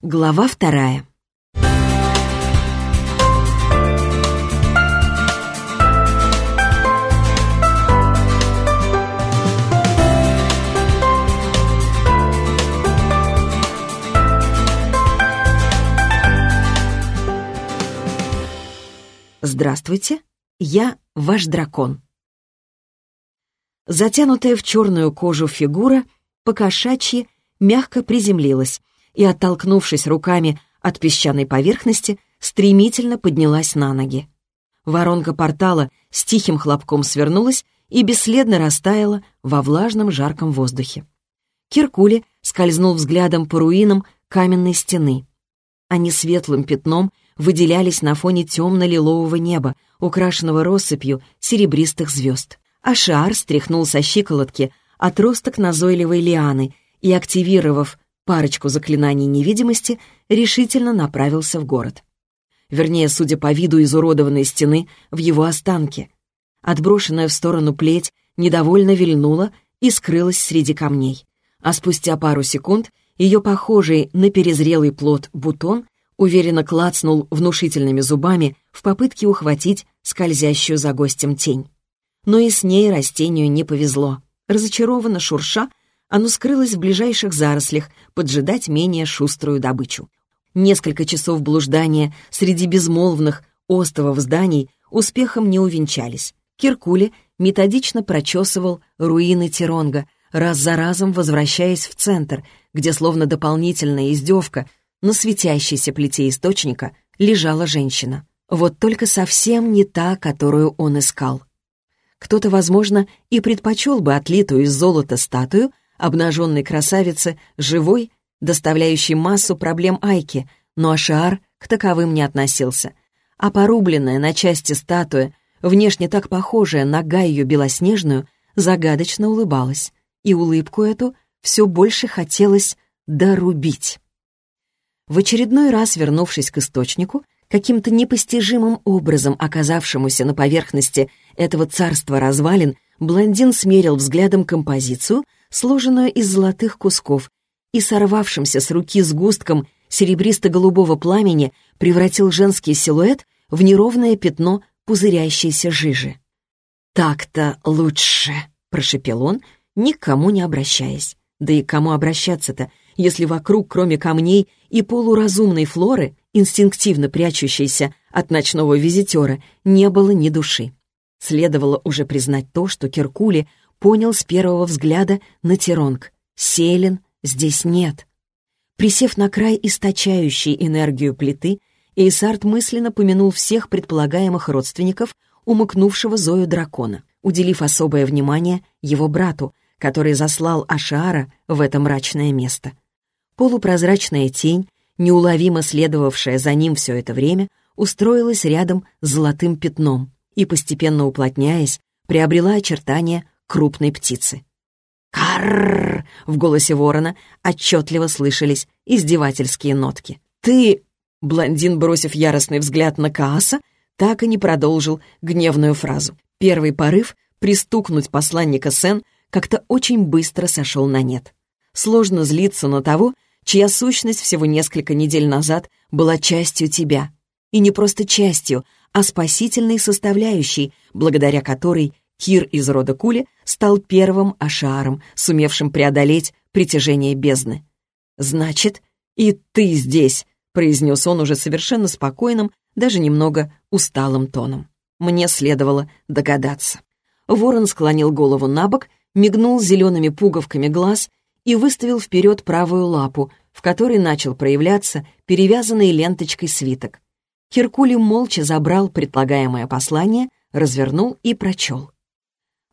Глава вторая. Здравствуйте, я ваш дракон. Затянутая в черную кожу фигура покошачьи мягко приземлилась, и, оттолкнувшись руками от песчаной поверхности, стремительно поднялась на ноги. Воронка портала с тихим хлопком свернулась и бесследно растаяла во влажном жарком воздухе. Киркули скользнул взглядом по руинам каменной стены. Они светлым пятном выделялись на фоне темно-лилового неба, украшенного россыпью серебристых звезд. Ашар стряхнул со щиколотки отросток назойливой лианы и, активировав парочку заклинаний невидимости, решительно направился в город. Вернее, судя по виду изуродованной стены, в его останке. Отброшенная в сторону плеть недовольно вильнула и скрылась среди камней. А спустя пару секунд ее похожий на перезрелый плод бутон уверенно клацнул внушительными зубами в попытке ухватить скользящую за гостем тень. Но и с ней растению не повезло. Разочарованно шурша, оно скрылось в ближайших зарослях, поджидать менее шуструю добычу. Несколько часов блуждания среди безмолвных остовов зданий успехом не увенчались. Киркуле методично прочесывал руины Тиронга, раз за разом возвращаясь в центр, где словно дополнительная издевка на светящейся плите источника лежала женщина. Вот только совсем не та, которую он искал. Кто-то, возможно, и предпочел бы отлитую из золота статую обнаженной красавице, живой, доставляющей массу проблем Айки, но Ашиар к таковым не относился. А порубленная на части статуя, внешне так похожая на Гайю Белоснежную, загадочно улыбалась, и улыбку эту все больше хотелось дорубить. В очередной раз, вернувшись к источнику, каким-то непостижимым образом оказавшемуся на поверхности этого царства развалин, блондин смерил взглядом композицию, сложенную из золотых кусков, и сорвавшимся с руки сгустком серебристо-голубого пламени превратил женский силуэт в неровное пятно пузырящейся жижи. «Так-то лучше», — прошепел он, никому не обращаясь. Да и кому обращаться-то, если вокруг, кроме камней и полуразумной флоры, инстинктивно прячущейся от ночного визитера, не было ни души. Следовало уже признать то, что Киркули понял с первого взгляда на Тиронг. Селен здесь нет. Присев на край источающей энергию плиты, Эйсарт мысленно помянул всех предполагаемых родственников умыкнувшего Зою дракона, уделив особое внимание его брату, который заслал Ашара в это мрачное место. Полупрозрачная тень, неуловимо следовавшая за ним все это время, устроилась рядом с золотым пятном и, постепенно уплотняясь, приобрела очертания крупной птицы. «Карррр!» — в голосе ворона отчетливо слышались издевательские нотки. «Ты...» — блондин, бросив яростный взгляд на Кааса, так и не продолжил гневную фразу. Первый порыв — пристукнуть посланника Сен как-то очень быстро сошел на нет. Сложно злиться на того, чья сущность всего несколько недель назад была частью тебя. И не просто частью, а спасительной составляющей, благодаря которой Кир из рода Кули стал первым ашаром, сумевшим преодолеть притяжение бездны. «Значит, и ты здесь», — произнес он уже совершенно спокойным, даже немного усталым тоном. Мне следовало догадаться. Ворон склонил голову на бок, мигнул зелеными пуговками глаз и выставил вперед правую лапу, в которой начал проявляться перевязанный ленточкой свиток. Киркули молча забрал предполагаемое послание, развернул и прочел.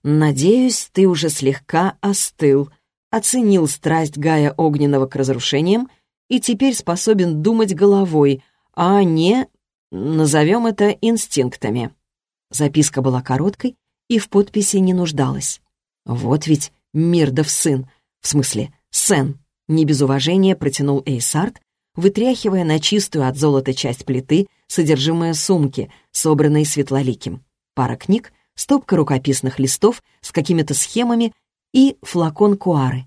«Надеюсь, ты уже слегка остыл, оценил страсть Гая Огненного к разрушениям и теперь способен думать головой, а не, назовем это, инстинктами». Записка была короткой и в подписи не нуждалась. «Вот ведь Мирдов сын, в смысле, Сен», не без уважения протянул Эйсарт, вытряхивая на чистую от золота часть плиты содержимое сумки, собранной светлоликим. Пара книг — стопка рукописных листов с какими-то схемами и флакон куары.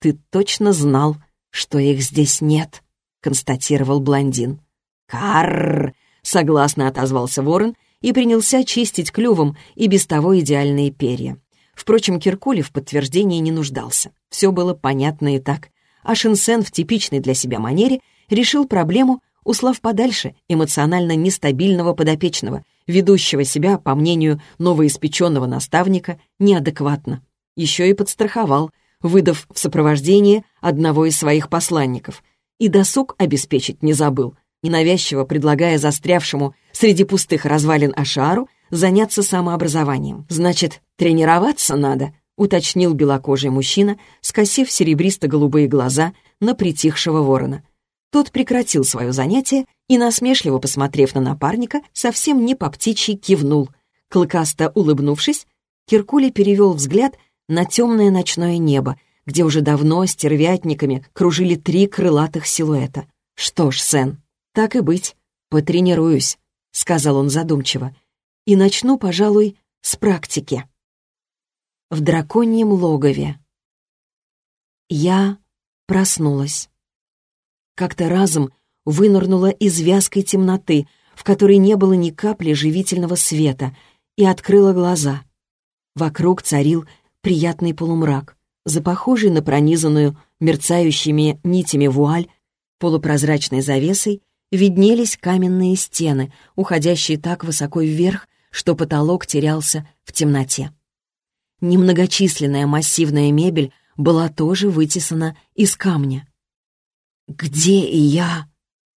Ты точно знал, что их здесь нет. констатировал блондин. «Карр!» — согласно отозвался ворон и принялся чистить клювом и без того идеальные перья. Впрочем, Киркули в подтверждении не нуждался. Все было понятно и так. А Шинсен в типичной для себя манере решил проблему, услав подальше эмоционально нестабильного подопечного, ведущего себя, по мнению новоиспеченного наставника, неадекватно. Еще и подстраховал, выдав в сопровождение одного из своих посланников. И досуг обеспечить не забыл, ненавязчиво предлагая застрявшему среди пустых развалин Ашару заняться самообразованием. Значит, тренироваться надо, уточнил белокожий мужчина, скосив серебристо-голубые глаза на притихшего ворона. Тот прекратил свое занятие и, насмешливо посмотрев на напарника, совсем не по птичьи кивнул. Клыкасто улыбнувшись, Киркули перевел взгляд на темное ночное небо, где уже давно стервятниками кружили три крылатых силуэта. «Что ж, Сен, так и быть, потренируюсь», — сказал он задумчиво, «и начну, пожалуй, с практики». В драконьем логове. Я проснулась. Как-то разом вынырнула из вязкой темноты, в которой не было ни капли живительного света, и открыла глаза. Вокруг царил приятный полумрак. За похожей на пронизанную мерцающими нитями вуаль полупрозрачной завесой виднелись каменные стены, уходящие так высоко вверх, что потолок терялся в темноте. Немногочисленная массивная мебель была тоже вытесана из камня. «Где я?»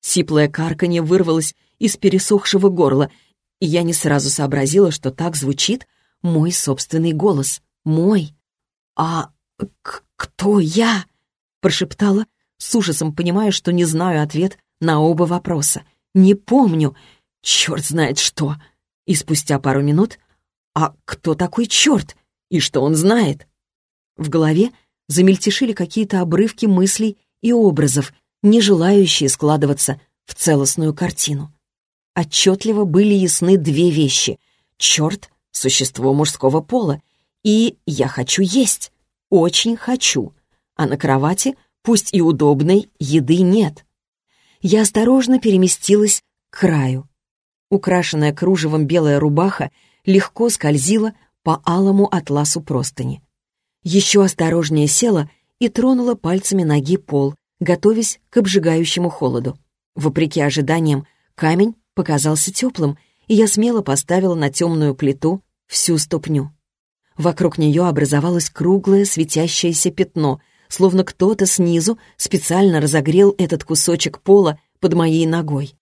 Сиплое карканье вырвалось из пересохшего горла, и я не сразу сообразила, что так звучит мой собственный голос. Мой. «А кто я?» — прошептала, с ужасом понимая, что не знаю ответ на оба вопроса. «Не помню. Черт знает что!» И спустя пару минут «А кто такой черт? И что он знает?» В голове замельтешили какие-то обрывки мыслей и образов, не желающие складываться в целостную картину. Отчетливо были ясны две вещи. Черт — существо мужского пола, и я хочу есть, очень хочу. А на кровати, пусть и удобной, еды нет. Я осторожно переместилась к краю. Украшенная кружевом белая рубаха легко скользила по алому атласу простыни. Еще осторожнее села и тронула пальцами ноги пол, готовясь к обжигающему холоду. Вопреки ожиданиям, камень показался теплым, и я смело поставила на темную плиту всю ступню. Вокруг нее образовалось круглое светящееся пятно, словно кто-то снизу специально разогрел этот кусочек пола под моей ногой.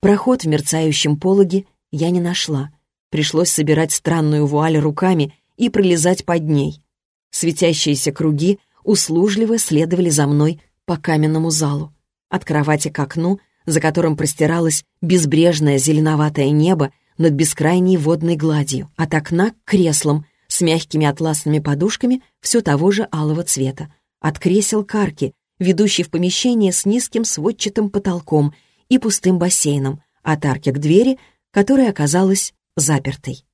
Проход в мерцающем пологе я не нашла. Пришлось собирать странную вуаль руками и пролезать под ней. Светящиеся круги услужливо следовали за мной по каменному залу. От кровати к окну, за которым простиралось безбрежное зеленоватое небо над бескрайней водной гладью, от окна к креслам с мягкими атласными подушками все того же алого цвета, от кресел к арке, ведущей в помещение с низким сводчатым потолком и пустым бассейном, от арки к двери, которая оказалась запертой.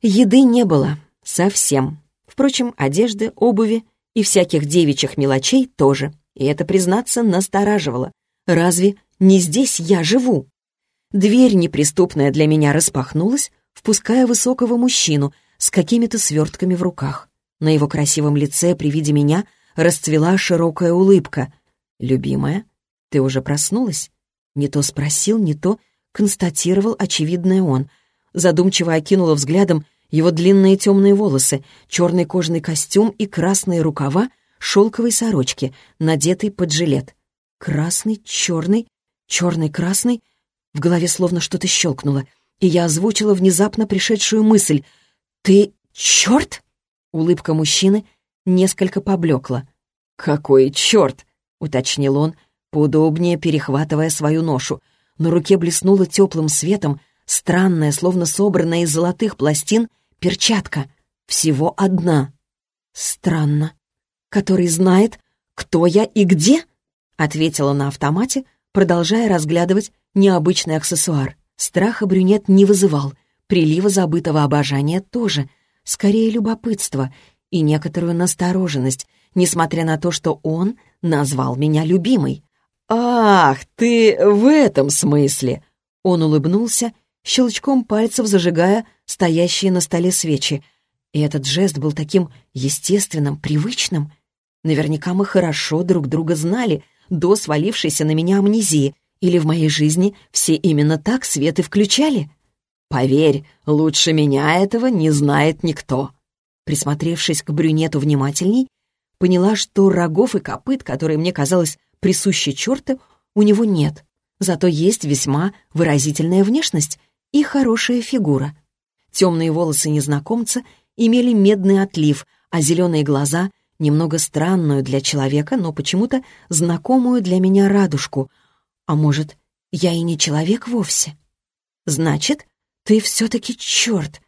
Еды не было. Совсем. Впрочем, одежды, обуви и всяких девичьих мелочей тоже и это, признаться, настораживало. Разве не здесь я живу? Дверь неприступная для меня распахнулась, впуская высокого мужчину с какими-то свертками в руках. На его красивом лице при виде меня расцвела широкая улыбка. «Любимая, ты уже проснулась?» Не то спросил, не то констатировал очевидное он. Задумчиво окинула взглядом его длинные темные волосы, черный кожаный костюм и красные рукава шелковой сорочки, надетой под жилет. Красный, черный, черный-красный. В голове словно что-то щелкнуло, и я озвучила внезапно пришедшую мысль. «Ты черт?» Улыбка мужчины несколько поблекла. «Какой черт?» — уточнил он, поудобнее перехватывая свою ношу. На руке блеснула теплым светом странная, словно собранная из золотых пластин, перчатка. Всего одна. Странно который знает, кто я и где?» — ответила на автомате, продолжая разглядывать необычный аксессуар. Страха брюнет не вызывал, прилива забытого обожания тоже, скорее любопытство и некоторую настороженность, несмотря на то, что он назвал меня любимой. «Ах, ты в этом смысле!» Он улыбнулся, щелчком пальцев зажигая стоящие на столе свечи. И этот жест был таким естественным, привычным. Наверняка мы хорошо друг друга знали до свалившейся на меня амнезии. Или в моей жизни все именно так светы включали? Поверь, лучше меня этого не знает никто. Присмотревшись к брюнету внимательней, поняла, что рогов и копыт, которые мне казалось присущи черту, у него нет. Зато есть весьма выразительная внешность и хорошая фигура. Темные волосы незнакомца имели медный отлив, а зеленые глаза — немного странную для человека, но почему-то знакомую для меня радужку. А может, я и не человек вовсе? Значит, ты все-таки черт!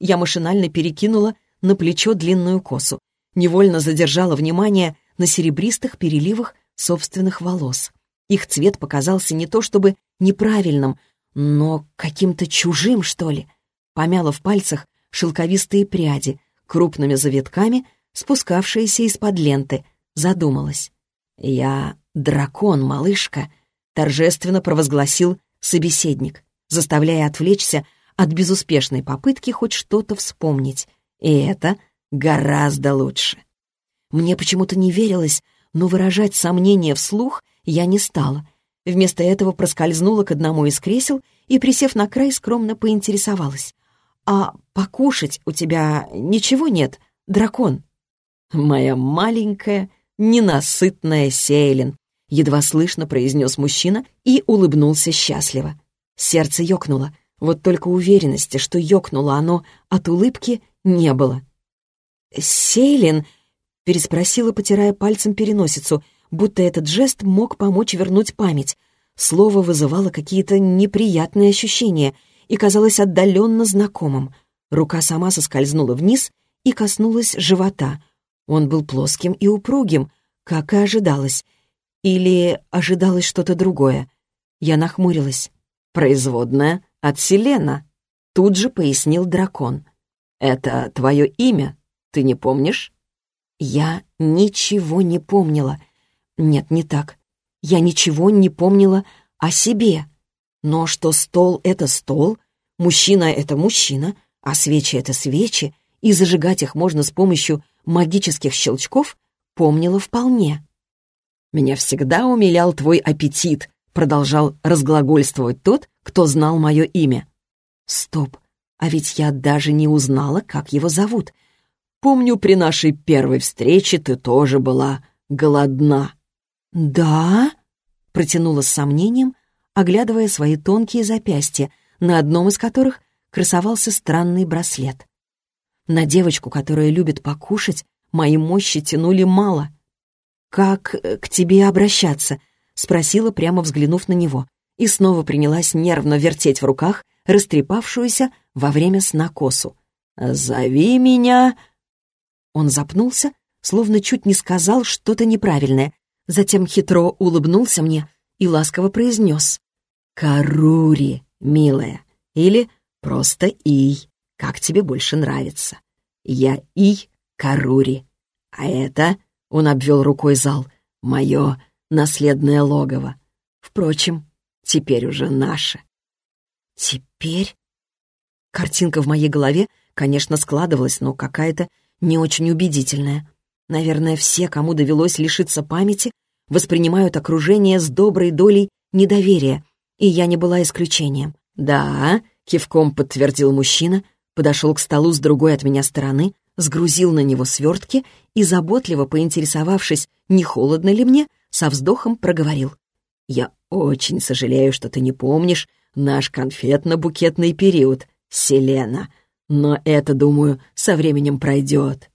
Я машинально перекинула на плечо длинную косу, невольно задержала внимание на серебристых переливах собственных волос. Их цвет показался не то чтобы неправильным, но каким-то чужим, что ли. Помяла в пальцах шелковистые пряди, крупными завитками, спускавшиеся из-под ленты, задумалась. «Я дракон, малышка», — торжественно провозгласил собеседник, заставляя отвлечься от безуспешной попытки хоть что-то вспомнить. И это гораздо лучше. Мне почему-то не верилось, но выражать сомнения вслух я не стала. Вместо этого проскользнула к одному из кресел и, присев на край, скромно поинтересовалась. «А покушать у тебя ничего нет, дракон?» «Моя маленькая, ненасытная Сейлин», — едва слышно произнес мужчина и улыбнулся счастливо. Сердце ёкнуло, вот только уверенности, что ёкнуло оно от улыбки, не было. «Сейлин?» — переспросила, потирая пальцем переносицу, будто этот жест мог помочь вернуть память. Слово вызывало какие-то неприятные ощущения и казалось отдаленно знакомым. Рука сама соскользнула вниз и коснулась живота. Он был плоским и упругим, как и ожидалось. Или ожидалось что-то другое. Я нахмурилась. «Производная от Селена», — тут же пояснил дракон. «Это твое имя, ты не помнишь?» Я ничего не помнила. Нет, не так. Я ничего не помнила о себе. Но что стол — это стол, мужчина — это мужчина, а свечи — это свечи, и зажигать их можно с помощью магических щелчков, помнила вполне. «Меня всегда умилял твой аппетит», — продолжал разглагольствовать тот, кто знал мое имя. «Стоп, а ведь я даже не узнала, как его зовут. Помню, при нашей первой встрече ты тоже была голодна». «Да?» — протянула с сомнением, оглядывая свои тонкие запястья, на одном из которых красовался странный браслет. На девочку, которая любит покушать, мои мощи тянули мало. «Как э, к тебе обращаться?» — спросила, прямо взглянув на него, и снова принялась нервно вертеть в руках растрепавшуюся во время сна косу. «Зови меня...» Он запнулся, словно чуть не сказал что-то неправильное, затем хитро улыбнулся мне и ласково произнес. «Карури, милая, или просто Ий, как тебе больше нравится. Я Ий Карури, а это, — он обвел рукой зал, — мое наследное логово. Впрочем, теперь уже наше». «Теперь?» Картинка в моей голове, конечно, складывалась, но какая-то не очень убедительная. Наверное, все, кому довелось лишиться памяти, воспринимают окружение с доброй долей недоверия, и я не была исключением. «Да», — кивком подтвердил мужчина, подошел к столу с другой от меня стороны, сгрузил на него свертки и, заботливо поинтересовавшись, не холодно ли мне, со вздохом проговорил. «Я очень сожалею, что ты не помнишь наш конфетно-букетный период, Селена. Но это, думаю, со временем пройдет».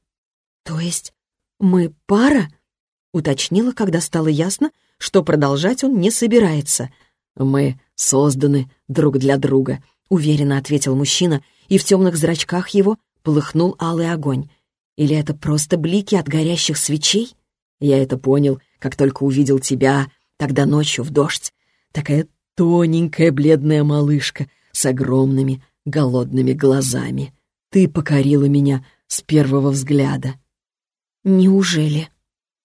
«То есть мы пара?» — уточнила, когда стало ясно, что продолжать он не собирается. «Мы созданы друг для друга», — уверенно ответил мужчина, и в темных зрачках его полыхнул алый огонь. Или это просто блики от горящих свечей? Я это понял, как только увидел тебя тогда ночью в дождь. Такая тоненькая бледная малышка с огромными голодными глазами. Ты покорила меня с первого взгляда. Неужели?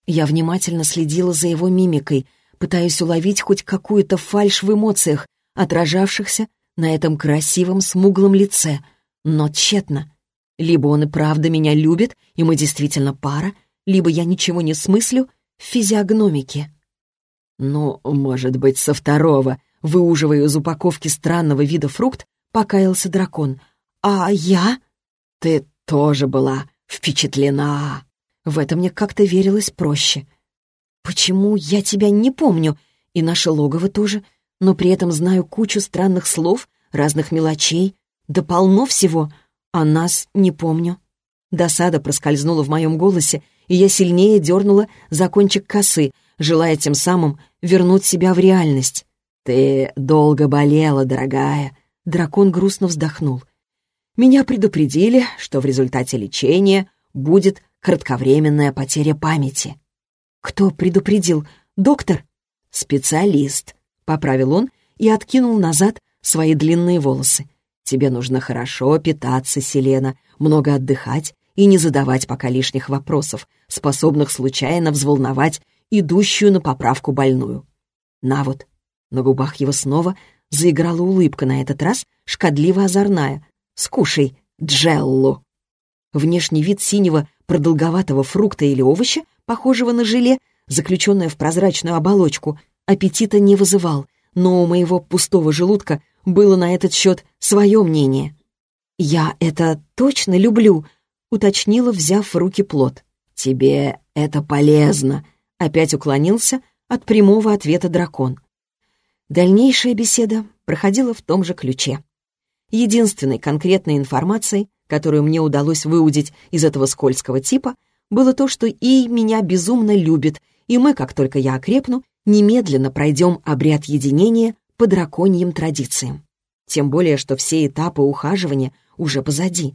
Я внимательно следила за его мимикой, пытаясь уловить хоть какую-то фальшь в эмоциях, отражавшихся на этом красивом смуглом лице, но тщетно. Либо он и правда меня любит, и мы действительно пара, либо я ничего не смыслю в физиогномике. «Ну, может быть, со второго», — выуживая из упаковки странного вида фрукт, покаялся дракон. «А я?» «Ты тоже была впечатлена». В это мне как-то верилось проще. «Почему я тебя не помню? И наше логово тоже, но при этом знаю кучу странных слов, разных мелочей, да полно всего, а нас не помню». Досада проскользнула в моем голосе, и я сильнее дернула за кончик косы, желая тем самым вернуть себя в реальность. «Ты долго болела, дорогая», — дракон грустно вздохнул. «Меня предупредили, что в результате лечения будет кратковременная потеря памяти». «Кто предупредил? Доктор?» «Специалист», — поправил он и откинул назад свои длинные волосы. «Тебе нужно хорошо питаться, Селена, много отдыхать и не задавать пока лишних вопросов, способных случайно взволновать идущую на поправку больную. На вот. На губах его снова заиграла улыбка, на этот раз шкодливо-озорная. «Скушай, джеллу!» Внешний вид синего продолговатого фрукта или овоща, похожего на желе, заключенное в прозрачную оболочку, аппетита не вызывал, но у моего пустого желудка было на этот счет свое мнение. «Я это точно люблю», — уточнила, взяв в руки плод. «Тебе это полезно», Опять уклонился от прямого ответа дракон. Дальнейшая беседа проходила в том же ключе. Единственной конкретной информацией, которую мне удалось выудить из этого скользкого типа, было то, что И меня безумно любит, и мы, как только я окрепну, немедленно пройдем обряд единения по драконьим традициям. Тем более, что все этапы ухаживания уже позади.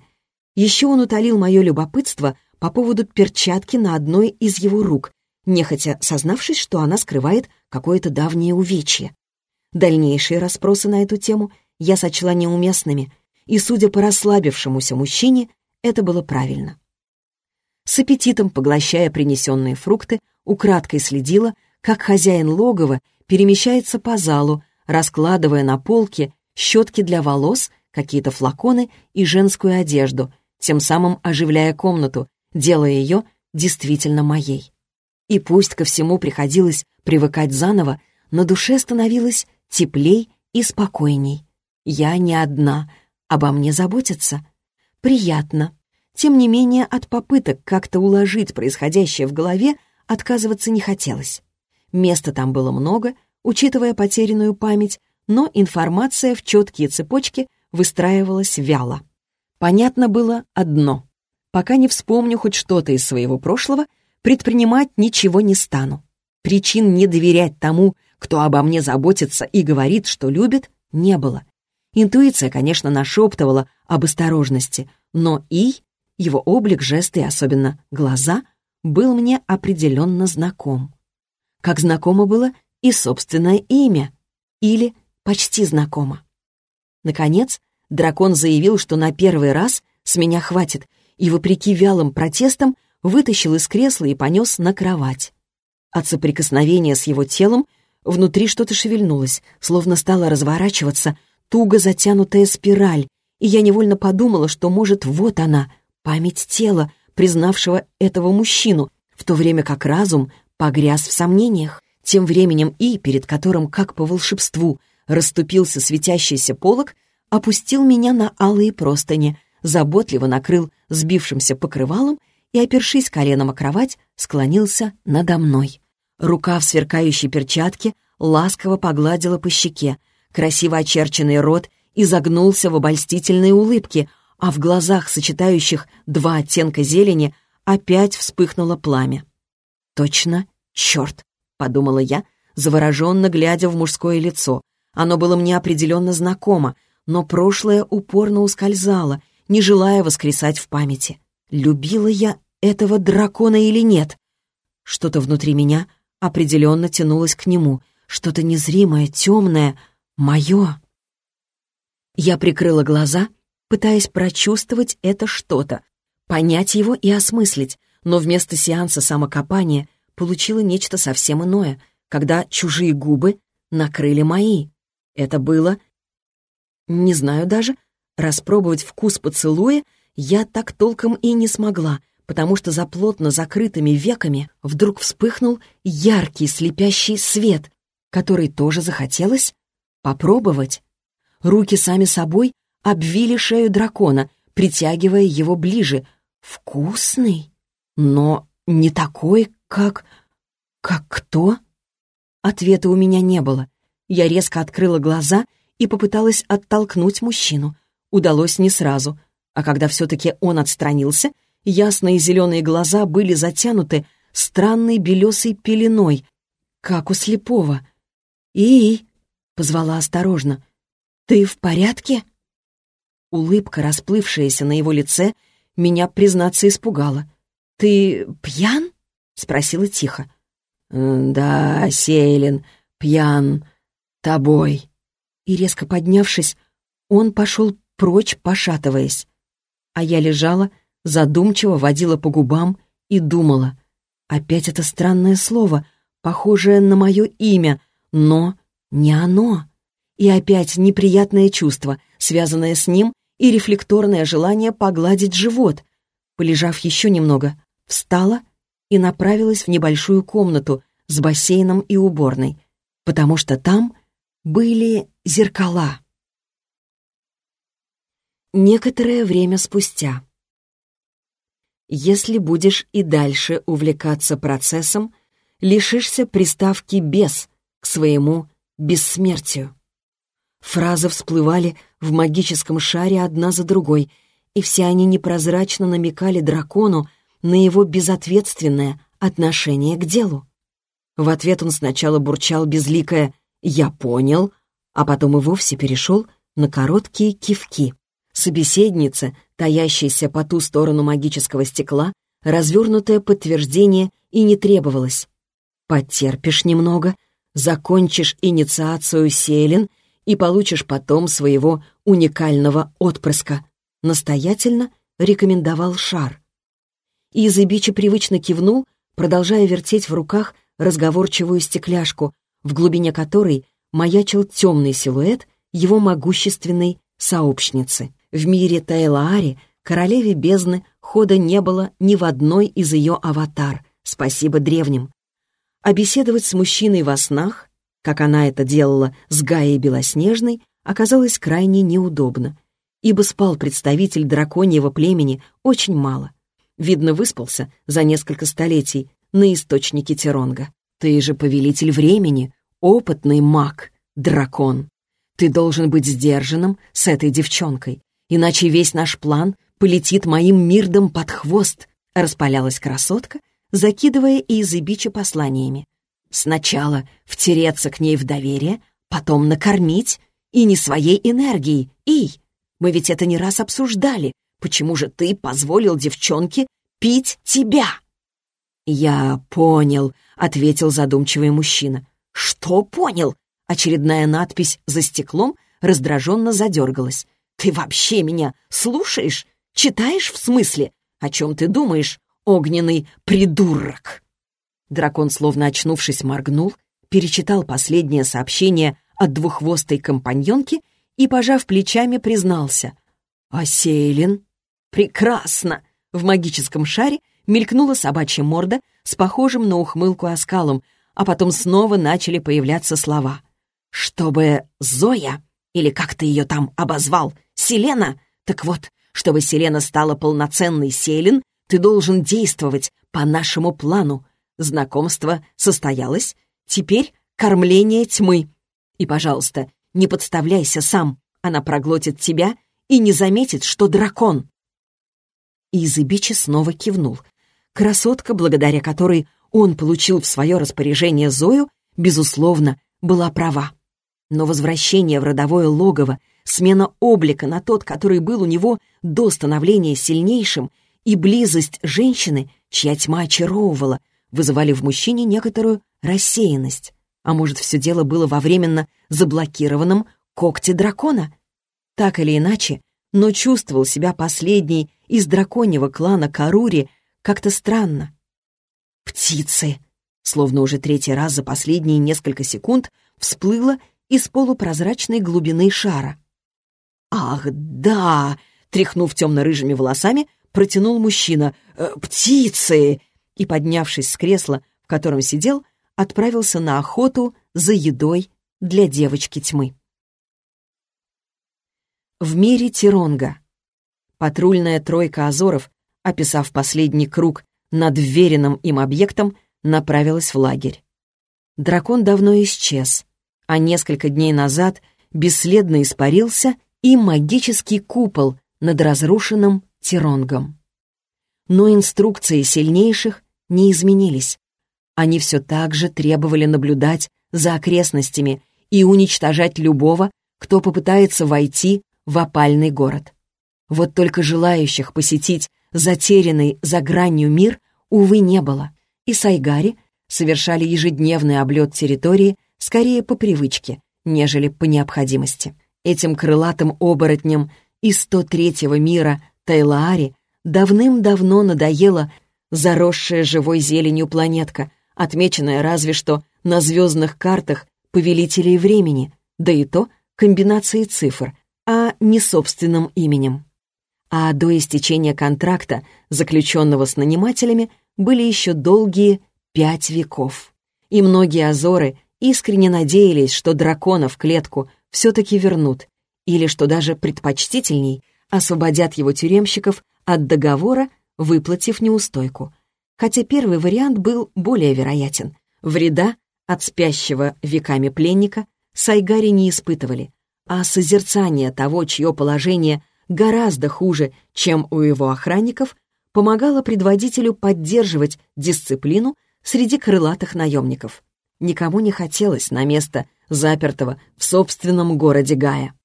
Еще он утолил мое любопытство по поводу перчатки на одной из его рук, нехотя сознавшись, что она скрывает какое-то давнее увечье. Дальнейшие расспросы на эту тему я сочла неуместными, и, судя по расслабившемуся мужчине, это было правильно. С аппетитом, поглощая принесенные фрукты, украдкой следила, как хозяин логова перемещается по залу, раскладывая на полке щетки для волос, какие-то флаконы и женскую одежду, тем самым оживляя комнату, делая ее действительно моей. И пусть ко всему приходилось привыкать заново, на душе становилось теплей и спокойней. Я не одна, обо мне заботятся. Приятно. Тем не менее, от попыток как-то уложить происходящее в голове отказываться не хотелось. Места там было много, учитывая потерянную память, но информация в четкие цепочки выстраивалась вяло. Понятно было одно. Пока не вспомню хоть что-то из своего прошлого, предпринимать ничего не стану. Причин не доверять тому, кто обо мне заботится и говорит, что любит, не было. Интуиция, конечно, нашептывала об осторожности, но и его облик, жесты и особенно глаза был мне определенно знаком. Как знакомо было и собственное имя, или почти знакомо. Наконец, дракон заявил, что на первый раз с меня хватит, и, вопреки вялым протестам, вытащил из кресла и понес на кровать. От соприкосновения с его телом внутри что-то шевельнулось, словно стала разворачиваться туго затянутая спираль, и я невольно подумала, что, может, вот она, память тела, признавшего этого мужчину, в то время как разум погряз в сомнениях. Тем временем И, перед которым, как по волшебству, расступился светящийся полог, опустил меня на алые простыни, заботливо накрыл сбившимся покрывалом и, опершись коленом о кровать, склонился надо мной. Рука в сверкающей перчатке ласково погладила по щеке, красиво очерченный рот изогнулся в обольстительной улыбке, а в глазах, сочетающих два оттенка зелени, опять вспыхнуло пламя. «Точно, черт!» — подумала я, завороженно глядя в мужское лицо. Оно было мне определенно знакомо, но прошлое упорно ускользало, не желая воскресать в памяти. Любила я этого дракона или нет? Что-то внутри меня определенно тянулось к нему, что-то незримое, темное, мое. Я прикрыла глаза, пытаясь прочувствовать это что-то, понять его и осмыслить, но вместо сеанса самокопания получила нечто совсем иное, когда чужие губы накрыли мои. Это было... Не знаю даже, распробовать вкус поцелуя я так толком и не смогла, потому что за плотно закрытыми веками вдруг вспыхнул яркий слепящий свет, который тоже захотелось попробовать. Руки сами собой обвили шею дракона, притягивая его ближе. Вкусный, но не такой, как... как кто? Ответа у меня не было. Я резко открыла глаза и попыталась оттолкнуть мужчину. Удалось не сразу, а когда все-таки он отстранился, ясные зеленые глаза были затянуты странной белесой пеленой, как у слепого. «И?» — позвала осторожно. «Ты в порядке?» Улыбка, расплывшаяся на его лице, меня, признаться, испугала. «Ты пьян?» — спросила тихо. «Да, Сейлин, пьян тобой». И резко поднявшись, он пошел прочь, пошатываясь. А я лежала, задумчиво водила по губам и думала. Опять это странное слово, похожее на мое имя, но не оно. И опять неприятное чувство, связанное с ним, и рефлекторное желание погладить живот. Полежав еще немного, встала и направилась в небольшую комнату с бассейном и уборной, потому что там были зеркала. Некоторое время спустя. Если будешь и дальше увлекаться процессом, лишишься приставки «без» к своему бессмертию. Фразы всплывали в магическом шаре одна за другой, и все они непрозрачно намекали дракону на его безответственное отношение к делу. В ответ он сначала бурчал безликое «я понял», а потом и вовсе перешел на короткие кивки. Собеседница, таящаяся по ту сторону магического стекла, развернутое подтверждение и не требовалось. Потерпишь немного, закончишь инициацию Селин и получишь потом своего уникального отпрыска. Настоятельно рекомендовал шар. Изыбичи привычно кивнул, продолжая вертеть в руках разговорчивую стекляшку, в глубине которой маячил темный силуэт его могущественной сообщницы. В мире Тайлаари, королеве бездны, хода не было ни в одной из ее аватар, спасибо древним. А беседовать с мужчиной во снах, как она это делала с Гаей Белоснежной, оказалось крайне неудобно, ибо спал представитель драконьего племени очень мало — Видно, выспался за несколько столетий на источнике Тиронга. Ты же повелитель времени, опытный маг, дракон. Ты должен быть сдержанным с этой девчонкой, иначе весь наш план полетит моим мирдом под хвост, распалялась красотка, закидывая Изыбича посланиями. Сначала втереться к ней в доверие, потом накормить, и не своей энергией, и... Мы ведь это не раз обсуждали, Почему же ты позволил девчонке пить тебя?» «Я понял», — ответил задумчивый мужчина. «Что понял?» Очередная надпись за стеклом раздраженно задергалась. «Ты вообще меня слушаешь? Читаешь в смысле? О чем ты думаешь, огненный придурок?» Дракон, словно очнувшись, моргнул, перечитал последнее сообщение от двуххвостой компаньонки и, пожав плечами, признался. «А Сейлин?» «Прекрасно!» В магическом шаре мелькнула собачья морда с похожим на ухмылку оскалом, а потом снова начали появляться слова. «Чтобы Зоя, или как ты ее там обозвал, Селена, так вот, чтобы Селена стала полноценной Селен, ты должен действовать по нашему плану. Знакомство состоялось, теперь кормление тьмы. И, пожалуйста, не подставляйся сам, она проглотит тебя и не заметит, что дракон». Изыбичи снова кивнул. Красотка, благодаря которой он получил в свое распоряжение Зою, безусловно, была права. Но возвращение в родовое логово, смена облика на тот, который был у него до становления сильнейшим, и близость женщины, чья тьма очаровывала, вызывали в мужчине некоторую рассеянность. А может, все дело было во временно заблокированном когте дракона? Так или иначе, но чувствовал себя последний из драконьего клана Карури как-то странно. «Птицы!» словно уже третий раз за последние несколько секунд всплыло из полупрозрачной глубины шара. «Ах, да!» — тряхнув темно-рыжими волосами, протянул мужчина. «Э, «Птицы!» И, поднявшись с кресла, в котором сидел, отправился на охоту за едой для девочки тьмы. В мире Тиронга. Патрульная тройка Азоров, описав последний круг над вверенным им объектом, направилась в лагерь. Дракон давно исчез, а несколько дней назад бесследно испарился и магический купол над разрушенным Тиронгом. Но инструкции сильнейших не изменились. Они все так же требовали наблюдать за окрестностями и уничтожать любого, кто попытается войти в опальный город. Вот только желающих посетить затерянный за гранью мир, увы, не было, и Сайгари совершали ежедневный облет территории скорее по привычке, нежели по необходимости. Этим крылатым оборотням из 103-го мира Тайлаари давным-давно надоела заросшая живой зеленью планетка, отмеченная разве что на звездных картах повелителей времени, да и то комбинацией цифр, а не собственным именем. А до истечения контракта, заключенного с нанимателями, были еще долгие пять веков. И многие азоры искренне надеялись, что дракона в клетку все-таки вернут, или, что даже предпочтительней, освободят его тюремщиков от договора, выплатив неустойку. Хотя первый вариант был более вероятен. Вреда от спящего веками пленника Сайгари не испытывали, а созерцание того, чье положение гораздо хуже, чем у его охранников, помогало предводителю поддерживать дисциплину среди крылатых наемников. Никому не хотелось на место запертого в собственном городе Гая.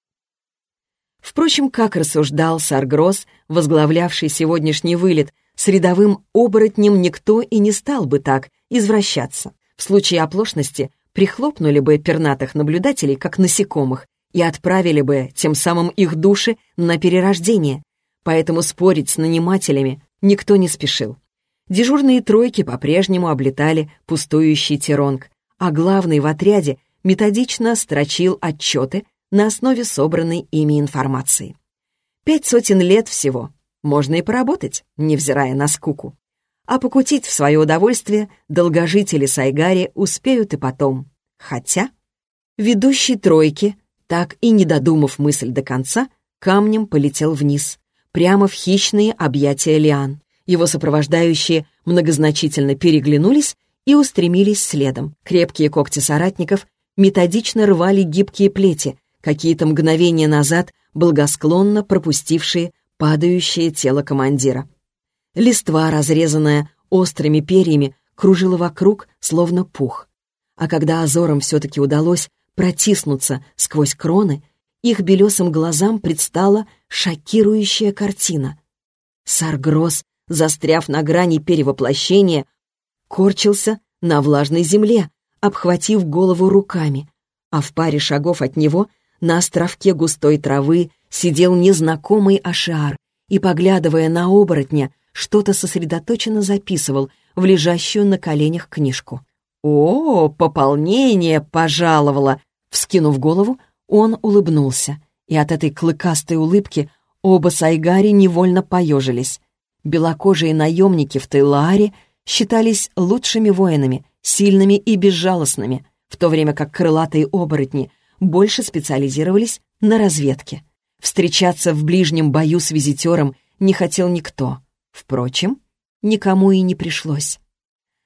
Впрочем, как рассуждал Саргрос, возглавлявший сегодняшний вылет, с рядовым оборотнем никто и не стал бы так извращаться. В случае оплошности прихлопнули бы пернатых наблюдателей, как насекомых, и отправили бы тем самым их души на перерождение. Поэтому спорить с нанимателями никто не спешил. Дежурные тройки по-прежнему облетали пустующий Тиронг, а главный в отряде методично строчил отчеты на основе собранной ими информации. Пять сотен лет всего. Можно и поработать, невзирая на скуку. А покутить в свое удовольствие долгожители Сайгари успеют и потом. Хотя ведущий тройки так и не додумав мысль до конца, камнем полетел вниз, прямо в хищные объятия лиан. Его сопровождающие многозначительно переглянулись и устремились следом. Крепкие когти соратников методично рвали гибкие плети, какие-то мгновения назад благосклонно пропустившие падающее тело командира. Листва, разрезанная острыми перьями, кружила вокруг, словно пух. А когда Азорам все-таки удалось протиснуться сквозь кроны, их белесым глазам предстала шокирующая картина. Саргрос, застряв на грани перевоплощения, корчился на влажной земле, обхватив голову руками, а в паре шагов от него на островке густой травы сидел незнакомый Ашиар и, поглядывая на оборотня, что-то сосредоточенно записывал в лежащую на коленях книжку. «О, пополнение пожаловало!» Вскинув голову, он улыбнулся, и от этой клыкастой улыбки оба Сайгари невольно поежились. Белокожие наемники в Тейлааре считались лучшими воинами, сильными и безжалостными, в то время как крылатые оборотни больше специализировались на разведке. Встречаться в ближнем бою с визитером не хотел никто. Впрочем, никому и не пришлось.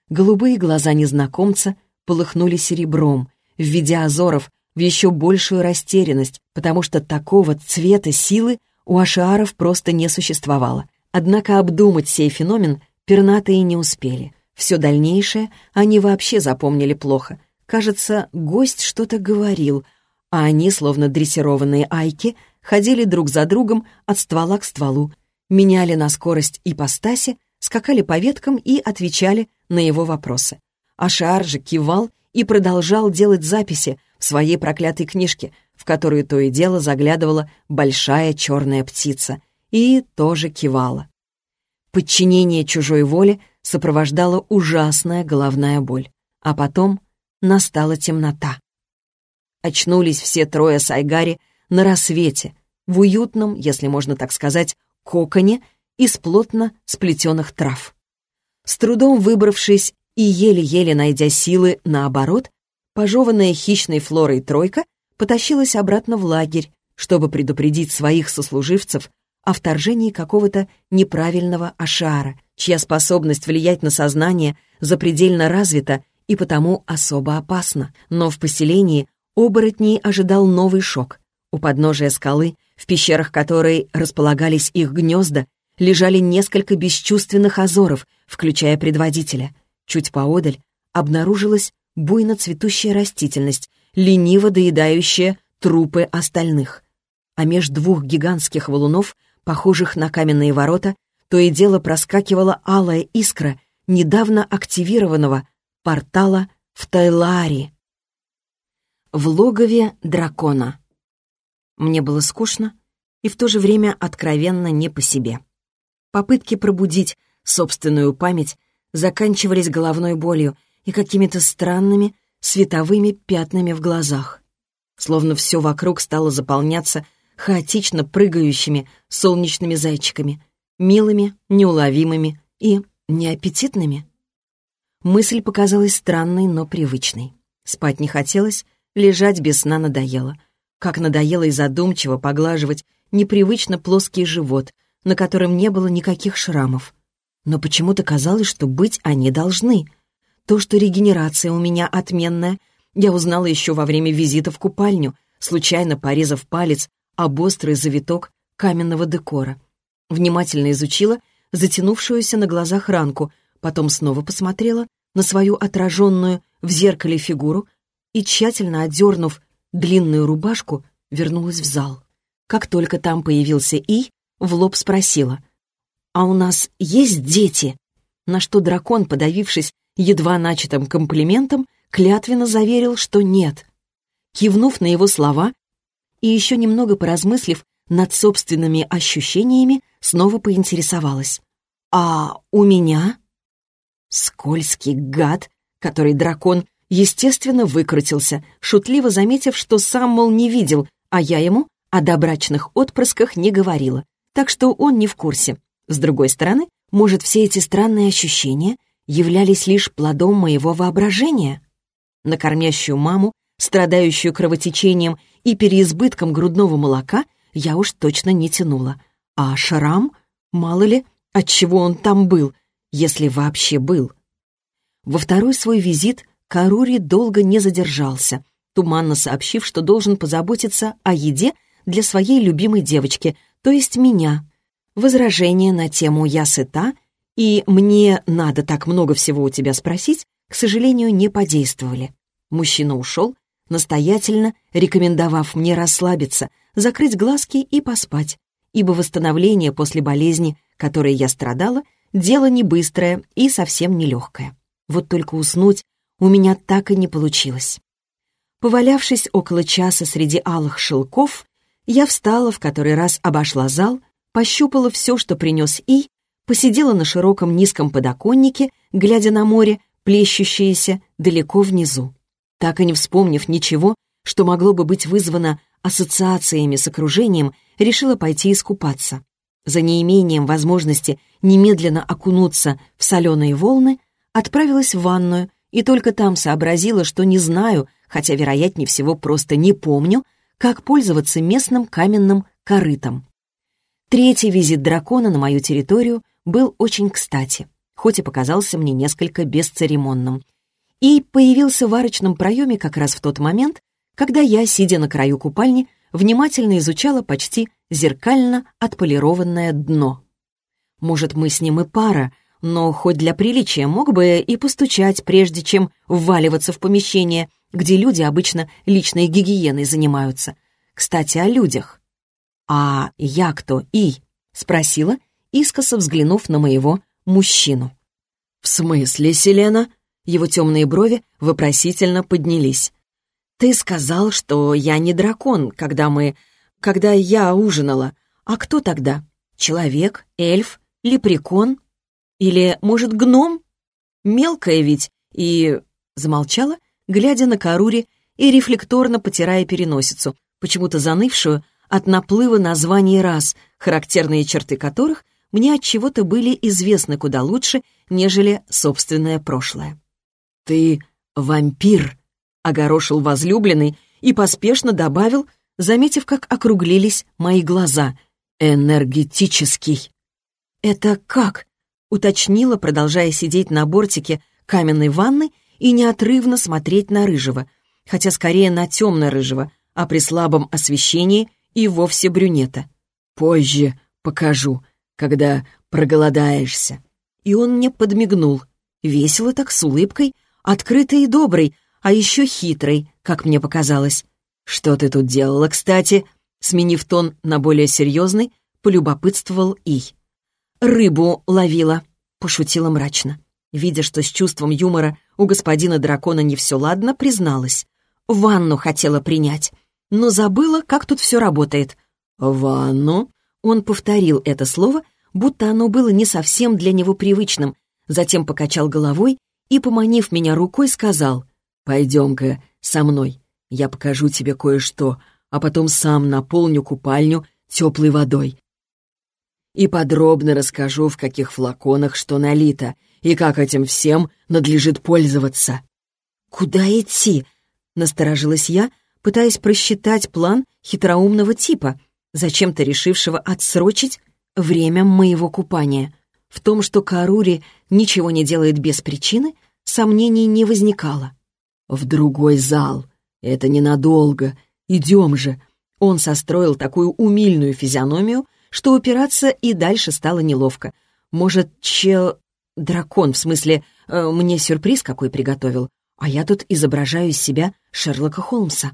Голубые глаза незнакомца полыхнули серебром, введя Азоров в еще большую растерянность, потому что такого цвета силы у ашиаров просто не существовало. Однако обдумать сей феномен пернатые не успели. Все дальнейшее они вообще запомнили плохо. Кажется, гость что-то говорил, а они, словно дрессированные айки, ходили друг за другом от ствола к стволу, меняли на скорость ипостаси, скакали по веткам и отвечали на его вопросы. Ашар же кивал и продолжал делать записи в своей проклятой книжке, в которую то и дело заглядывала большая черная птица, и тоже кивала. Подчинение чужой воле сопровождала ужасная головная боль. А потом настала темнота. Очнулись все трое Сайгари на рассвете, в уютном, если можно так сказать, коконе из плотно сплетенных трав. С трудом выбравшись и еле-еле найдя силы наоборот, пожеванная хищной флорой тройка потащилась обратно в лагерь, чтобы предупредить своих сослуживцев о вторжении какого-то неправильного ашара, чья способность влиять на сознание запредельно развита и потому особо опасна. Но в поселении оборотней ожидал новый шок. У подножия скалы, в пещерах которой располагались их гнезда, лежали несколько бесчувственных азоров, включая предводителя. Чуть поодаль обнаружилась буйно цветущая растительность, лениво доедающая трупы остальных. А меж двух гигантских валунов, похожих на каменные ворота, то и дело проскакивала алая искра недавно активированного портала в Тайлари. В логове дракона. Мне было скучно и в то же время откровенно не по себе. Попытки пробудить собственную память заканчивались головной болью и какими-то странными световыми пятнами в глазах. Словно все вокруг стало заполняться хаотично прыгающими солнечными зайчиками, милыми, неуловимыми и неаппетитными. Мысль показалась странной, но привычной. Спать не хотелось, лежать без сна надоело. Как надоело и задумчиво поглаживать непривычно плоский живот, на котором не было никаких шрамов. Но почему-то казалось, что быть они должны. То, что регенерация у меня отменная, я узнала еще во время визита в купальню, случайно порезав палец об острый завиток каменного декора. Внимательно изучила затянувшуюся на глазах ранку, потом снова посмотрела на свою отраженную в зеркале фигуру и, тщательно одернув длинную рубашку, вернулась в зал. Как только там появился И, в лоб спросила, «А у нас есть дети?» На что дракон, подавившись едва начатым комплиментом, клятвенно заверил, что нет. Кивнув на его слова и еще немного поразмыслив над собственными ощущениями, снова поинтересовалась. «А у меня?» Скользкий гад, который дракон, естественно, выкрутился, шутливо заметив, что сам, мол, не видел, а я ему о добрачных отпрысках не говорила так что он не в курсе. С другой стороны, может, все эти странные ощущения являлись лишь плодом моего воображения? На кормящую маму, страдающую кровотечением и переизбытком грудного молока, я уж точно не тянула. А шрам, мало ли, от чего он там был, если вообще был. Во второй свой визит Карури долго не задержался, туманно сообщив, что должен позаботиться о еде для своей любимой девочки, то есть меня. Возражения на тему «я сыта» и «мне надо так много всего у тебя спросить» к сожалению, не подействовали. Мужчина ушел, настоятельно рекомендовав мне расслабиться, закрыть глазки и поспать, ибо восстановление после болезни, которой я страдала, дело не быстрое и совсем не легкое. Вот только уснуть у меня так и не получилось. Повалявшись около часа среди алых шелков, я встала, в который раз обошла зал, пощупала все, что принес И, посидела на широком низком подоконнике, глядя на море, плещущееся далеко внизу. Так и не вспомнив ничего, что могло бы быть вызвано ассоциациями с окружением, решила пойти искупаться. За неимением возможности немедленно окунуться в соленые волны, отправилась в ванную и только там сообразила, что не знаю, хотя, вероятнее всего, просто не помню, как пользоваться местным каменным корытом. Третий визит дракона на мою территорию был очень кстати, хоть и показался мне несколько бесцеремонным, и появился в арочном проеме как раз в тот момент, когда я, сидя на краю купальни, внимательно изучала почти зеркально отполированное дно. Может, мы с ним и пара, но хоть для приличия мог бы и постучать, прежде чем вваливаться в помещение — где люди обычно личной гигиеной занимаются. Кстати, о людях. «А я кто и?» — спросила, искоса взглянув на моего мужчину. «В смысле, Селена?» Его темные брови вопросительно поднялись. «Ты сказал, что я не дракон, когда мы... когда я ужинала. А кто тогда? Человек? Эльф? Лепрекон? Или, может, гном? Мелкая ведь и Замолчала, глядя на Карури и рефлекторно потирая переносицу, почему-то занывшую от наплыва названий раз, характерные черты которых мне от чего-то были известны куда лучше, нежели собственное прошлое. «Ты вампир», — огорошил возлюбленный и поспешно добавил, заметив, как округлились мои глаза. «Энергетический». «Это как?» — уточнила, продолжая сидеть на бортике каменной ванны и неотрывно смотреть на рыжего, хотя скорее на темно-рыжего, а при слабом освещении и вовсе брюнета. «Позже покажу, когда проголодаешься». И он мне подмигнул, весело так, с улыбкой, открытой и доброй, а еще хитрой, как мне показалось. «Что ты тут делала, кстати?» Сменив тон на более серьезный, полюбопытствовал Ий. «Рыбу ловила», — пошутила мрачно. Видя, что с чувством юмора у господина дракона не все ладно, призналась. Ванну хотела принять, но забыла, как тут все работает. «Ванну?» Он повторил это слово, будто оно было не совсем для него привычным, затем покачал головой и, поманив меня рукой, сказал, «Пойдем-ка со мной, я покажу тебе кое-что, а потом сам наполню купальню теплой водой. И подробно расскажу, в каких флаконах что налито, и как этим всем надлежит пользоваться». «Куда идти?» — насторожилась я, пытаясь просчитать план хитроумного типа, зачем-то решившего отсрочить время моего купания. В том, что Карури ничего не делает без причины, сомнений не возникало. «В другой зал. Это ненадолго. Идем же». Он состроил такую умильную физиономию, что упираться и дальше стало неловко. Может, чел... Дракон, в смысле, э, мне сюрприз какой приготовил, а я тут изображаю из себя Шерлока Холмса.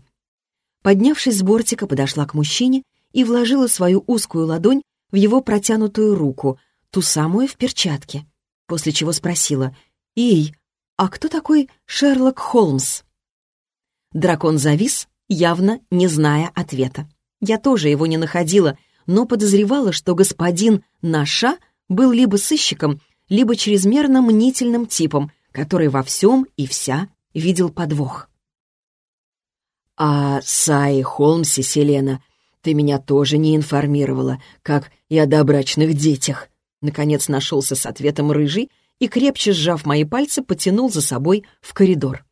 Поднявшись с бортика, подошла к мужчине и вложила свою узкую ладонь в его протянутую руку, ту самую в перчатке, после чего спросила «Эй, а кто такой Шерлок Холмс?» Дракон завис, явно не зная ответа. Я тоже его не находила, но подозревала, что господин Наша был либо сыщиком, либо чрезмерно мнительным типом, который во всем и вся видел подвох. «А Саи Холмсе, Селена, ты меня тоже не информировала, как и о добрачных детях». Наконец нашелся с ответом рыжий и, крепче сжав мои пальцы, потянул за собой в коридор.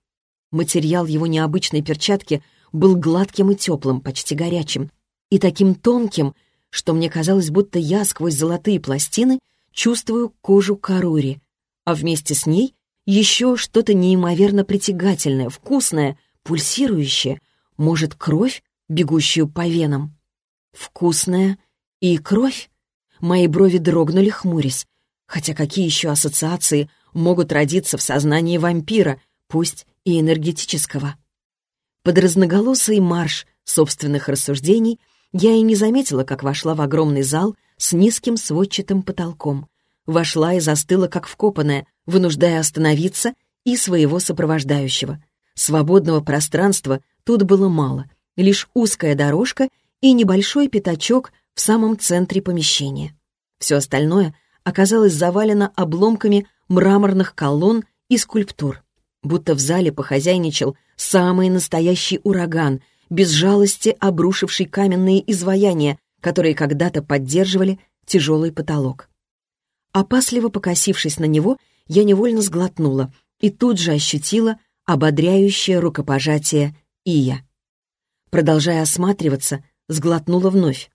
Материал его необычной перчатки был гладким и теплым, почти горячим, и таким тонким, что мне казалось, будто я сквозь золотые пластины чувствую кожу Карури, а вместе с ней еще что-то неимоверно притягательное, вкусное, пульсирующее, может, кровь, бегущую по венам? Вкусная и кровь? Мои брови дрогнули, хмурясь. Хотя какие еще ассоциации могут родиться в сознании вампира, пусть и энергетического? Под разноголосый марш собственных рассуждений я и не заметила, как вошла в огромный зал с низким сводчатым потолком. Вошла и застыла, как вкопанная, вынуждая остановиться и своего сопровождающего. Свободного пространства Тут было мало, лишь узкая дорожка и небольшой пятачок в самом центре помещения. Все остальное оказалось завалено обломками мраморных колонн и скульптур. Будто в зале похозяйничал самый настоящий ураган, без жалости обрушивший каменные изваяния, которые когда-то поддерживали тяжелый потолок. Опасливо покосившись на него, я невольно сглотнула и тут же ощутила ободряющее рукопожатие Ия. Продолжая осматриваться, сглотнула вновь.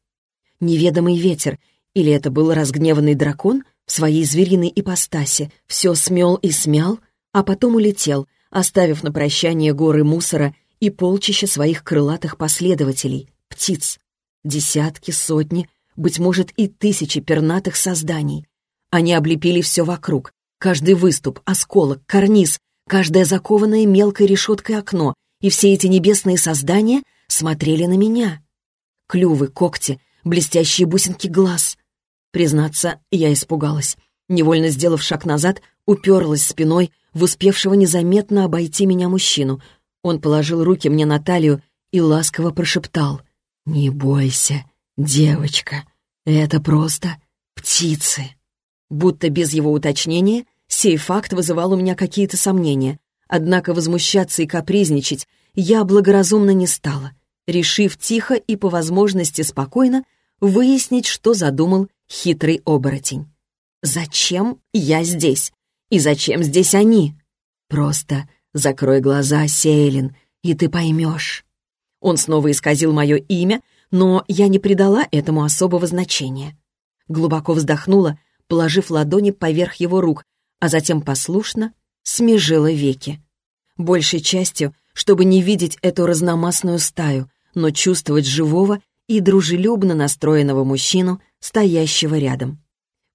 Неведомый ветер, или это был разгневанный дракон в своей звериной ипостаси, все смел и смял, а потом улетел, оставив на прощание горы мусора и полчища своих крылатых последователей, птиц. Десятки, сотни, быть может, и тысячи пернатых созданий. Они облепили все вокруг, каждый выступ, осколок, карниз, каждое закованное мелкой решеткой окно, и все эти небесные создания смотрели на меня. Клювы, когти, блестящие бусинки глаз. Признаться, я испугалась. Невольно сделав шаг назад, уперлась спиной в успевшего незаметно обойти меня мужчину. Он положил руки мне на талию и ласково прошептал. «Не бойся, девочка, это просто птицы». Будто без его уточнения сей факт вызывал у меня какие-то сомнения, Однако возмущаться и капризничать я благоразумно не стала, решив тихо и по возможности спокойно выяснить, что задумал хитрый оборотень. «Зачем я здесь? И зачем здесь они?» «Просто закрой глаза, Сейлин, и ты поймешь». Он снова исказил мое имя, но я не придала этому особого значения. Глубоко вздохнула, положив ладони поверх его рук, а затем послушно смежила веки. Большей частью, чтобы не видеть эту разномастную стаю, но чувствовать живого и дружелюбно настроенного мужчину, стоящего рядом.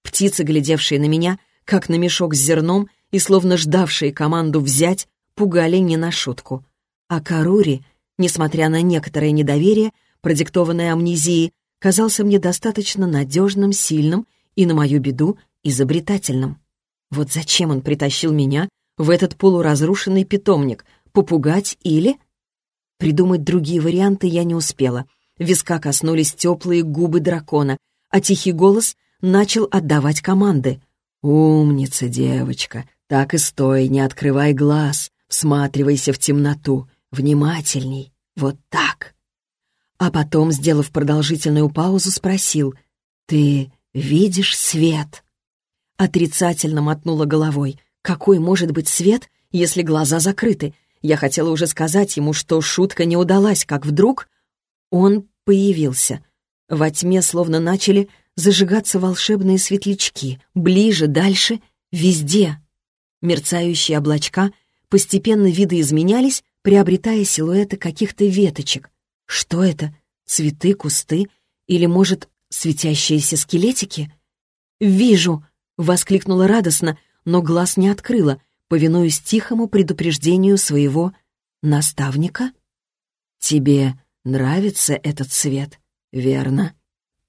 Птицы, глядевшие на меня, как на мешок с зерном и словно ждавшие команду взять, пугали не на шутку. А Карури, несмотря на некоторое недоверие, продиктованное амнезией, казался мне достаточно надежным, сильным и, на мою беду, изобретательным. Вот зачем он притащил меня в этот полуразрушенный питомник? Попугать или... Придумать другие варианты я не успела. Виска коснулись теплые губы дракона, а тихий голос начал отдавать команды. «Умница, девочка! Так и стой, не открывай глаз, всматривайся в темноту, внимательней, вот так!» А потом, сделав продолжительную паузу, спросил, «Ты видишь свет?» Отрицательно мотнула головой. «Какой может быть свет, если глаза закрыты?» Я хотела уже сказать ему, что шутка не удалась, как вдруг он появился. Во тьме словно начали зажигаться волшебные светлячки. Ближе, дальше, везде. Мерцающие облачка постепенно видоизменялись, приобретая силуэты каких-то веточек. Что это? Цветы, кусты? Или, может, светящиеся скелетики? «Вижу!» — воскликнула радостно, но глаз не открыла, повинуясь тихому предупреждению своего наставника. «Тебе нравится этот цвет, верно?»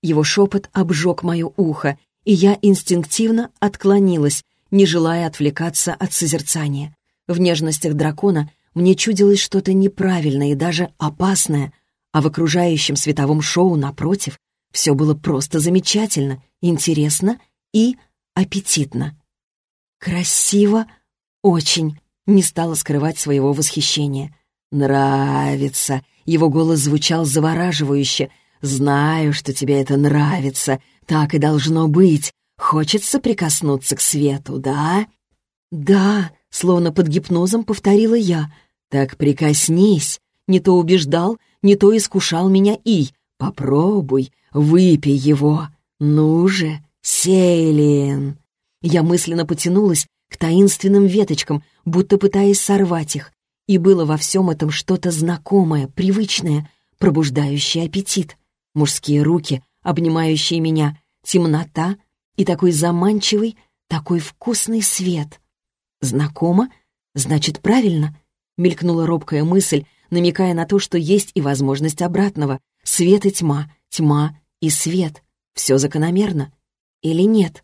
Его шепот обжег мое ухо, и я инстинктивно отклонилась, не желая отвлекаться от созерцания. В нежностях дракона мне чудилось что-то неправильное и даже опасное, а в окружающем световом шоу, напротив, все было просто замечательно, интересно и аппетитно. Красиво, очень, не стала скрывать своего восхищения. «Нравится!» — его голос звучал завораживающе. «Знаю, что тебе это нравится. Так и должно быть. Хочется прикоснуться к свету, да?» «Да», — словно под гипнозом повторила я. «Так прикоснись. Не то убеждал, не то искушал меня и. Попробуй, выпей его. Ну же, Сейлин!» Я мысленно потянулась к таинственным веточкам, будто пытаясь сорвать их. И было во всем этом что-то знакомое, привычное, пробуждающее аппетит. Мужские руки, обнимающие меня, темнота и такой заманчивый, такой вкусный свет. Знакомо? Значит, правильно? Мелькнула робкая мысль, намекая на то, что есть и возможность обратного. Свет и тьма, тьма и свет. Все закономерно. Или нет?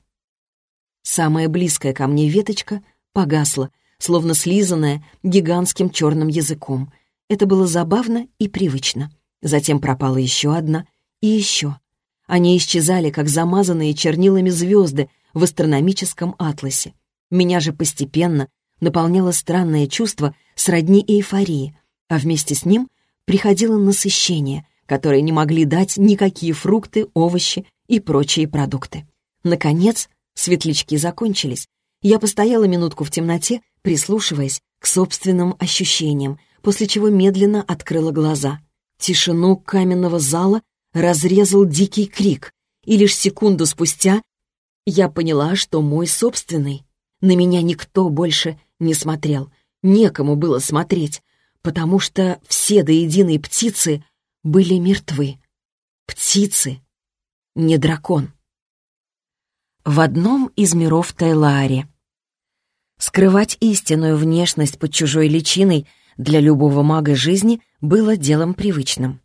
Самая близкая ко мне веточка погасла, словно слизанная гигантским черным языком. Это было забавно и привычно. Затем пропала еще одна и еще. Они исчезали, как замазанные чернилами звезды в астрономическом атласе. Меня же постепенно наполняло странное чувство сродни эйфории, а вместе с ним приходило насыщение, которое не могли дать никакие фрукты, овощи и прочие продукты. Наконец, Светлячки закончились. Я постояла минутку в темноте, прислушиваясь к собственным ощущениям, после чего медленно открыла глаза. Тишину каменного зала разрезал дикий крик, и лишь секунду спустя я поняла, что мой собственный. На меня никто больше не смотрел, некому было смотреть, потому что все до единой птицы были мертвы. Птицы, не дракон в одном из миров Тайлаари. Скрывать истинную внешность под чужой личиной для любого мага жизни было делом привычным.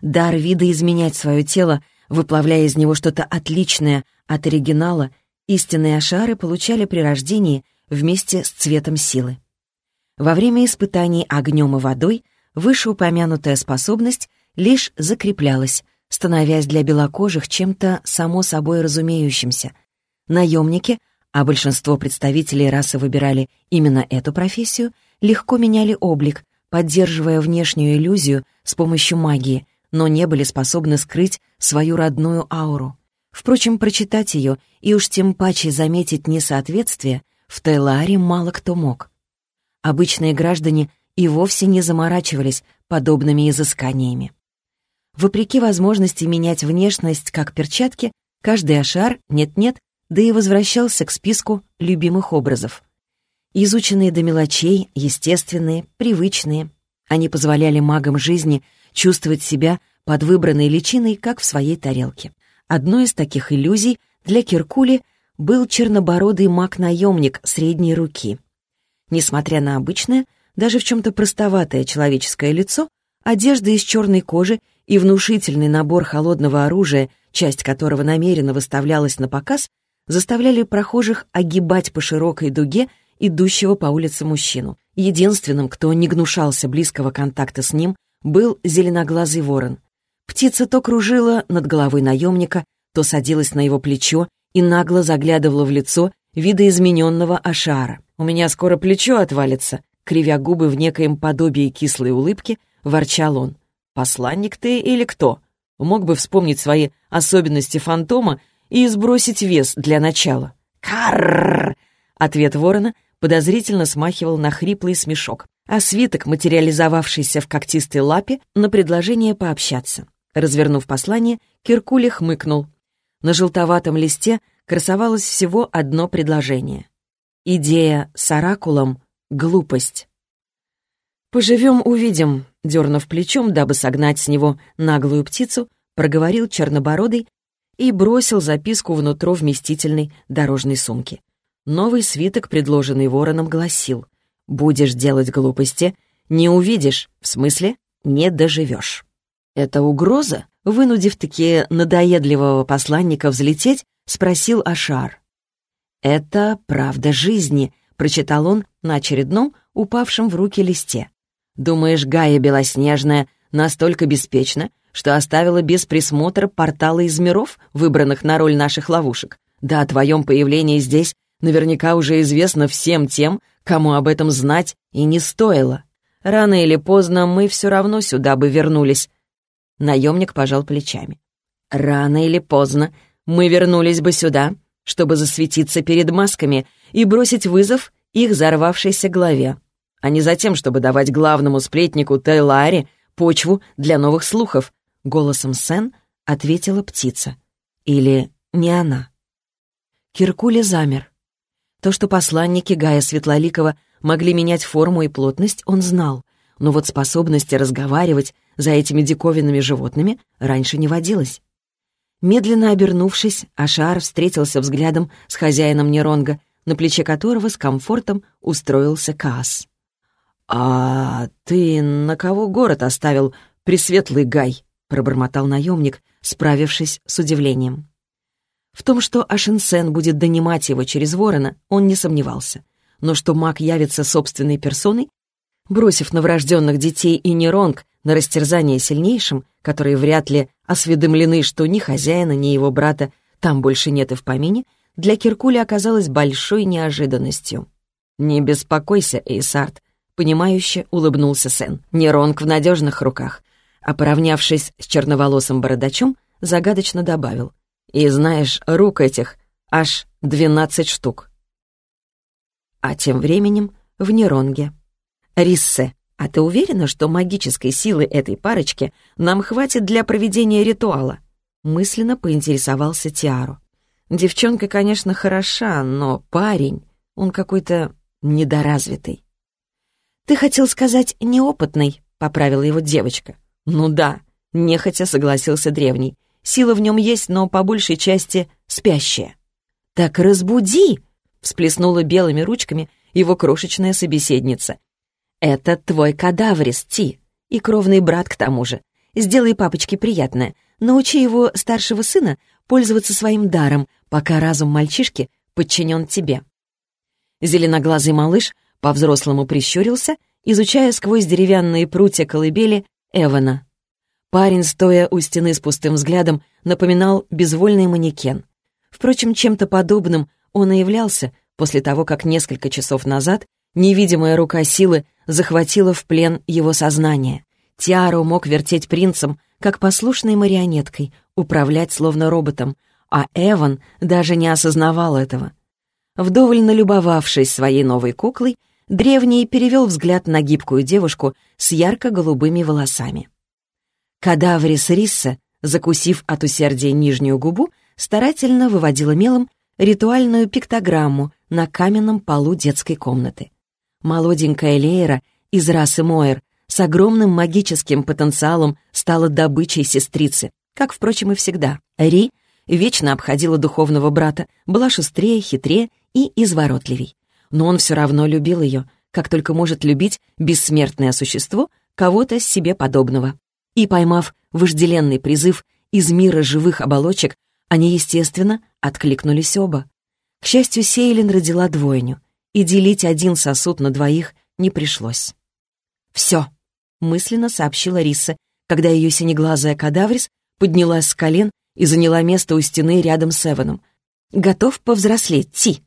Дар вида изменять свое тело, выплавляя из него что-то отличное от оригинала, истинные ашары получали при рождении вместе с цветом силы. Во время испытаний огнем и водой вышеупомянутая способность лишь закреплялась, становясь для белокожих чем-то само собой разумеющимся, Наемники, а большинство представителей расы выбирали именно эту профессию, легко меняли облик, поддерживая внешнюю иллюзию с помощью магии, но не были способны скрыть свою родную ауру. Впрочем, прочитать ее и уж тем паче заметить несоответствие в Тейларе мало кто мог. Обычные граждане и вовсе не заморачивались подобными изысканиями. Вопреки возможности менять внешность как перчатки, каждый ашар, нет-нет, да и возвращался к списку любимых образов. Изученные до мелочей, естественные, привычные. Они позволяли магам жизни чувствовать себя под выбранной личиной, как в своей тарелке. Одной из таких иллюзий для Киркули был чернобородый маг-наемник средней руки. Несмотря на обычное, даже в чем-то простоватое человеческое лицо, одежда из черной кожи и внушительный набор холодного оружия, часть которого намеренно выставлялась на показ, заставляли прохожих огибать по широкой дуге идущего по улице мужчину. Единственным, кто не гнушался близкого контакта с ним, был зеленоглазый ворон. Птица то кружила над головой наемника, то садилась на его плечо и нагло заглядывала в лицо видоизмененного Ашара. «У меня скоро плечо отвалится», кривя губы в некоем подобии кислой улыбки, ворчал он. «Посланник ты или кто? Мог бы вспомнить свои особенности фантома и сбросить вес для начала». «Карррр!» Ответ ворона подозрительно смахивал на хриплый смешок, а свиток, материализовавшийся в когтистой лапе, на предложение пообщаться. Развернув послание, Киркули хмыкнул. На желтоватом листе красовалось всего одно предложение. Идея с оракулом — глупость. «Поживем, увидим», — дернув плечом, дабы согнать с него наглую птицу, проговорил чернобородый и бросил записку внутрь вместительной дорожной сумки. Новый свиток, предложенный вороном, гласил «Будешь делать глупости, не увидишь, в смысле, не доживешь». «Это угроза?» Вынудив таки надоедливого посланника взлететь, спросил Ашар. «Это правда жизни», — прочитал он на очередном, упавшем в руки листе. «Думаешь, Гая Белоснежная настолько беспечна, что оставила без присмотра порталы из миров, выбранных на роль наших ловушек? Да о твоем появлении здесь наверняка уже известно всем тем, кому об этом знать и не стоило. Рано или поздно мы все равно сюда бы вернулись, Наемник пожал плечами. «Рано или поздно мы вернулись бы сюда, чтобы засветиться перед масками и бросить вызов их взорвавшейся главе, а не затем, чтобы давать главному сплетнику Тейларе почву для новых слухов», — голосом Сен ответила птица. «Или не она?» Киркули замер. То, что посланники Гая Светлоликова могли менять форму и плотность, он знал, но вот способности разговаривать за этими диковинными животными раньше не водилось. Медленно обернувшись, Ашар встретился взглядом с хозяином Неронга, на плече которого с комфортом устроился Каас. «А ты на кого город оставил, Пресветлый Гай?» — пробормотал наемник, справившись с удивлением. В том, что Ашинсен будет донимать его через ворона, он не сомневался. Но что маг явится собственной персоной, бросив новорожденных детей и Неронг на растерзание сильнейшим, которые вряд ли осведомлены, что ни хозяина, ни его брата там больше нет и в помине, для Киркуля оказалось большой неожиданностью. «Не беспокойся, Эйсарт», — понимающе улыбнулся Сен. «Неронг в надежных руках». А поравнявшись с черноволосым бородачом, загадочно добавил. «И знаешь, рук этих аж двенадцать штук». А тем временем в Неронге. Риссе, а ты уверена, что магической силы этой парочки нам хватит для проведения ритуала?» Мысленно поинтересовался Тиару. «Девчонка, конечно, хороша, но парень, он какой-то недоразвитый». «Ты хотел сказать неопытный», — поправила его девочка. «Ну да», — нехотя согласился древний. «Сила в нем есть, но по большей части спящая». «Так разбуди!» — всплеснула белыми ручками его крошечная собеседница «Это твой кадаврис, Ти, и кровный брат к тому же. Сделай папочке приятное. Научи его старшего сына пользоваться своим даром, пока разум мальчишки подчинен тебе». Зеленоглазый малыш по-взрослому прищурился, изучая сквозь деревянные прутья колыбели Эвана. Парень, стоя у стены с пустым взглядом, напоминал безвольный манекен. Впрочем, чем-то подобным он и являлся после того, как несколько часов назад Невидимая рука силы захватила в плен его сознание. Тиару мог вертеть принцем, как послушной марионеткой, управлять словно роботом, а Эван даже не осознавал этого. Вдоволь налюбовавшись своей новой куклой, древний перевел взгляд на гибкую девушку с ярко-голубыми волосами. Кадаврис Рисса, закусив от усердия нижнюю губу, старательно выводила мелом ритуальную пиктограмму на каменном полу детской комнаты. Молоденькая Лейра из расы Моэр с огромным магическим потенциалом стала добычей сестрицы, как, впрочем, и всегда. Ри вечно обходила духовного брата, была шустрее, хитрее и изворотливей. Но он все равно любил ее, как только может любить бессмертное существо кого-то себе подобного. И, поймав вожделенный призыв из мира живых оболочек, они, естественно, откликнулись оба. К счастью, Сейлин родила двойню, и делить один сосуд на двоих не пришлось. «Все», — мысленно сообщила Риса, когда ее синеглазая кадаврис поднялась с колен и заняла место у стены рядом с Эваном. «Готов повзрослеть, Ти?»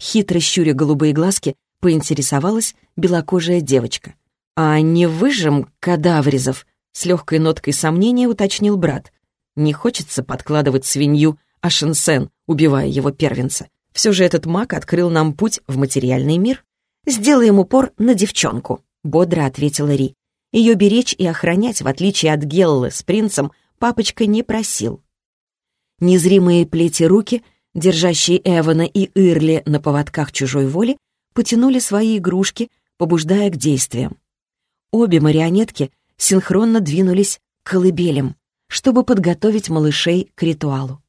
Хитро щуря голубые глазки, поинтересовалась белокожая девочка. «А не выжим кадавризов?» С легкой ноткой сомнения уточнил брат. «Не хочется подкладывать свинью Ашенсен, убивая его первенца. Все же этот маг открыл нам путь в материальный мир. «Сделаем упор на девчонку», — бодро ответила Ри. Ее беречь и охранять, в отличие от Геллы с принцем, папочка не просил. Незримые плети руки, держащие Эвана и Ирли на поводках чужой воли, потянули свои игрушки, побуждая к действиям. Обе марионетки синхронно двинулись к колыбелям, чтобы подготовить малышей к ритуалу.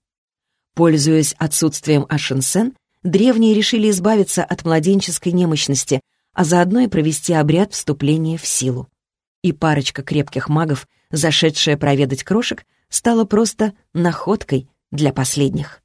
Пользуясь отсутствием Ашенсен, древние решили избавиться от младенческой немощности, а заодно и провести обряд вступления в силу. И парочка крепких магов, зашедшая проведать крошек, стала просто находкой для последних.